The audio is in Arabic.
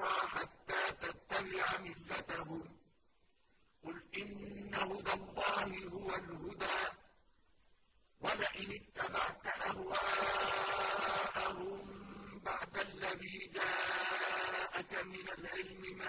أرى حتى تتبع ملتهم. قل إن هدى الله هو الهدى. ولئن اتبعت أهواءهم بعد الذي جاءك من العلم ما